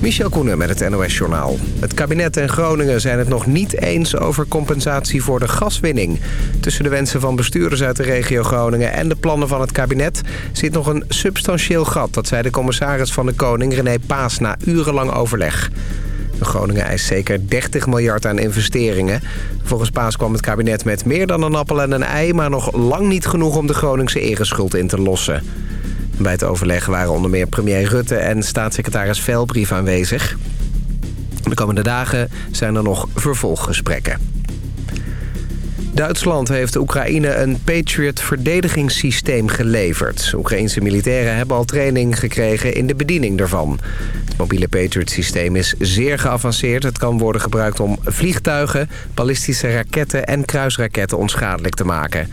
Michel Koenen met het NOS-journaal. Het kabinet en Groningen zijn het nog niet eens over compensatie voor de gaswinning. Tussen de wensen van bestuurders uit de regio Groningen en de plannen van het kabinet... zit nog een substantieel gat, dat zei de commissaris van de Koning René Paas na urenlang overleg. Groningen eist zeker 30 miljard aan investeringen. Volgens Paas kwam het kabinet met meer dan een appel en een ei... maar nog lang niet genoeg om de Groningse ereschuld in te lossen. Bij het overleg waren onder meer premier Rutte en staatssecretaris Velbrief aanwezig. De komende dagen zijn er nog vervolggesprekken. Duitsland heeft Oekraïne een Patriot-verdedigingssysteem geleverd. Oekraïnse militairen hebben al training gekregen in de bediening daarvan. Het mobiele Patriot-systeem is zeer geavanceerd. Het kan worden gebruikt om vliegtuigen, ballistische raketten en kruisraketten onschadelijk te maken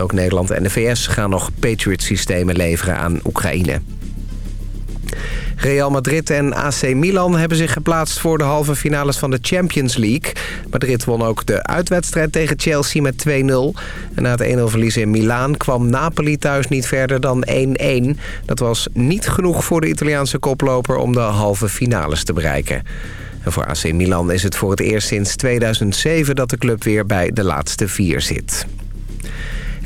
ook Nederland en de VS gaan nog Patriot-systemen leveren aan Oekraïne. Real Madrid en AC Milan hebben zich geplaatst voor de halve finales van de Champions League. Madrid won ook de uitwedstrijd tegen Chelsea met 2-0. En na het 1-0 verlies in Milaan kwam Napoli thuis niet verder dan 1-1. Dat was niet genoeg voor de Italiaanse koploper om de halve finales te bereiken. En voor AC Milan is het voor het eerst sinds 2007 dat de club weer bij de laatste vier zit.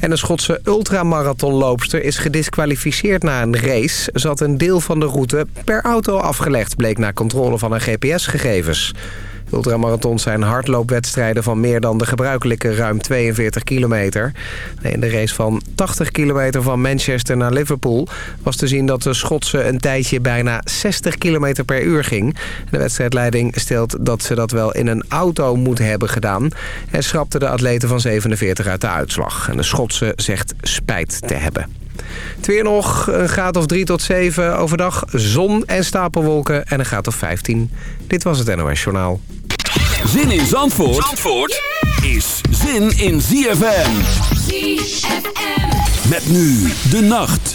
En een Schotse ultramarathonloopster is gedisqualificeerd na een race. Zat een deel van de route per auto afgelegd, bleek na controle van haar GPS-gegevens. Ultramarathons zijn hardloopwedstrijden van meer dan de gebruikelijke ruim 42 kilometer. In de race van 80 kilometer van Manchester naar Liverpool... was te zien dat de Schotse een tijdje bijna 60 kilometer per uur ging. De wedstrijdleiding stelt dat ze dat wel in een auto moet hebben gedaan... en schrapte de atleten van 47 uit de uitslag. En de Schotse zegt spijt te hebben. Het weer nog, een graad of 3 tot 7. Overdag zon en stapelwolken en een graad of 15. Dit was het NOS Journaal. Zin in Zandvoort, Zandvoort is zin in ZFM. ZFM. Met nu de nacht.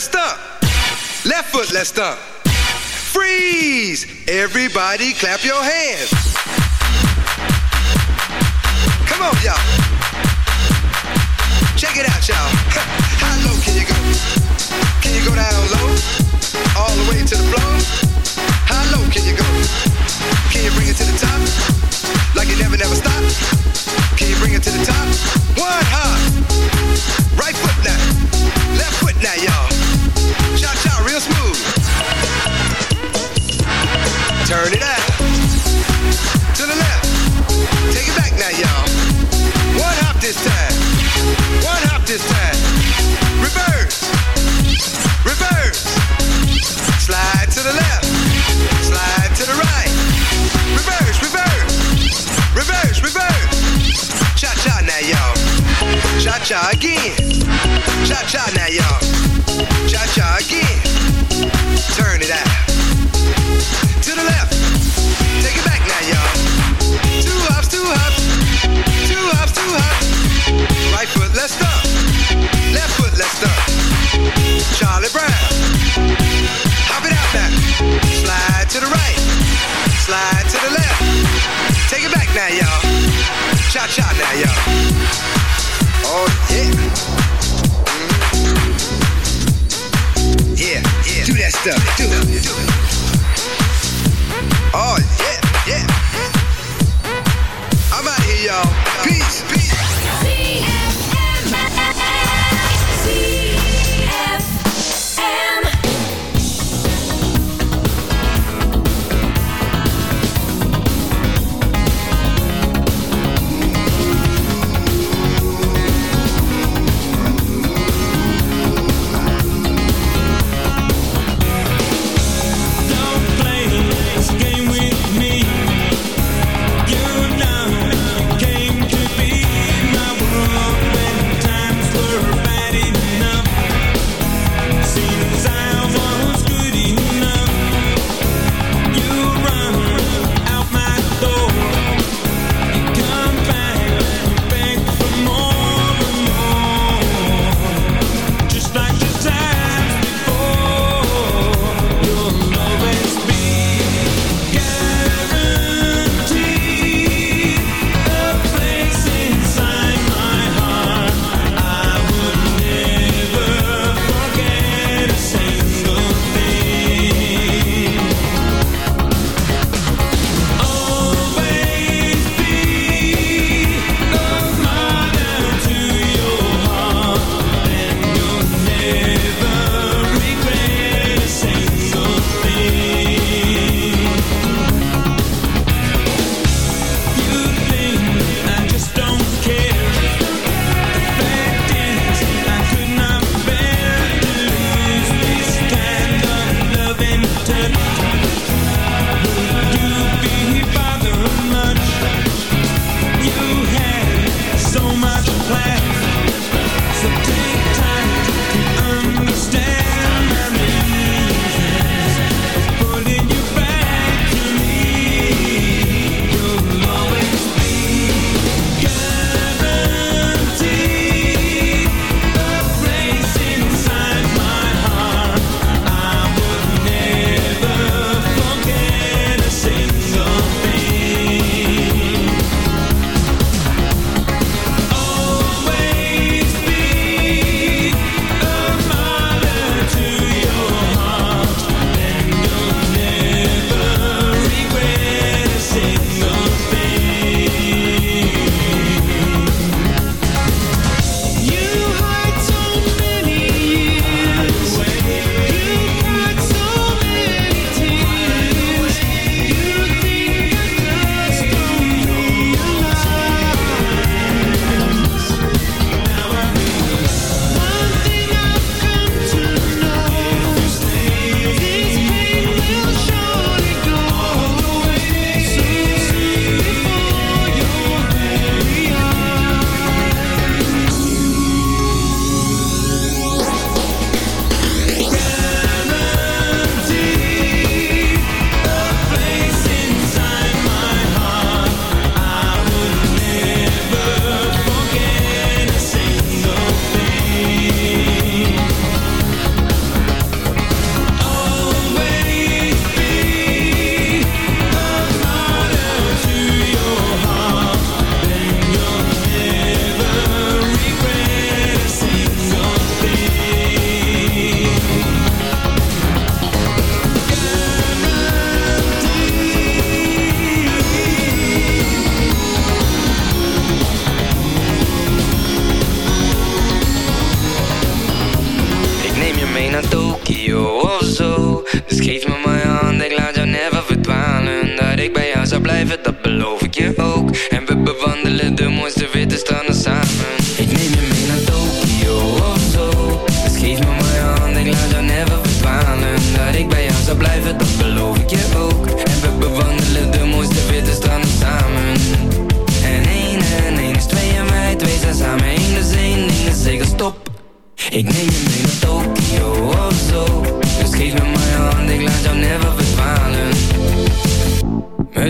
let's. Left foot, let's stomp. Freeze! Everybody clap your hands. Come on, y'all. Check it out, y'all. How low can you go? Can you go down low? All the way to the floor? How low can you go? Can you bring it to the top? Like it never, never stopped?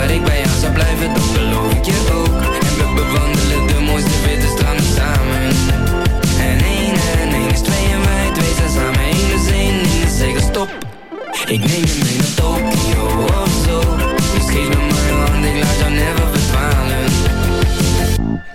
Dat ik bij jou zou blijven, dat beloof ik je ook. En we bewandelen de mooiste witte stranden samen. En één en één is twee en wij twee zijn samen één is één, één is zeker stop Ik neem je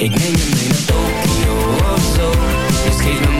Ik neem je mee naar Tokio of zo. Dus geef me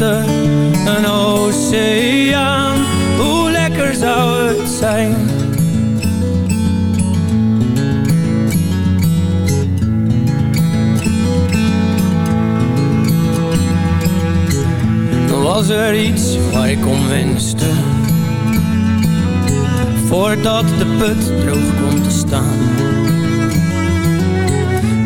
Een oceaan, hoe lekker zou het zijn? Was er iets waar ik om wenste. Voordat de put droog komt te staan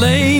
Alleen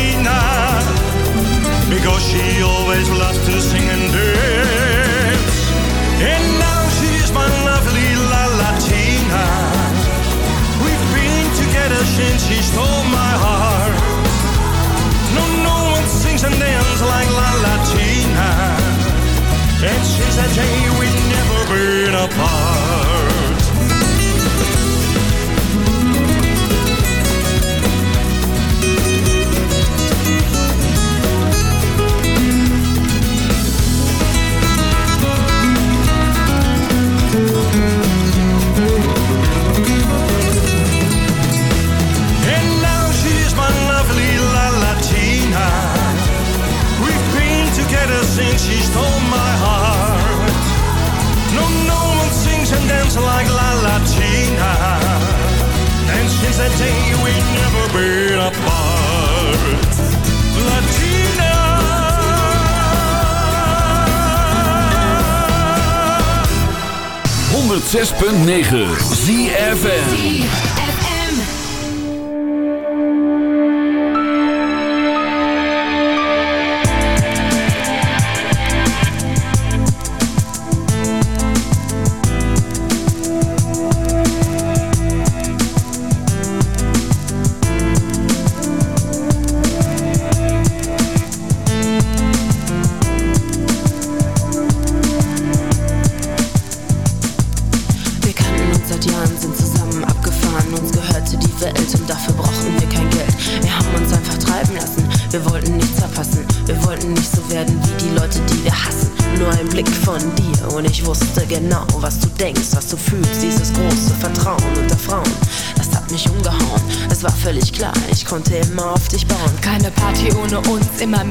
because she always loves to sing and dance. And now she's my lovely La Latina. We've been together since she stole my heart. No, no one sings and dances like La Latina. And since that day we've never been apart. She stole my heart. No, no one sings and dances like La Latina. And since that day we've never been apart. Latina. 106.9 ZFN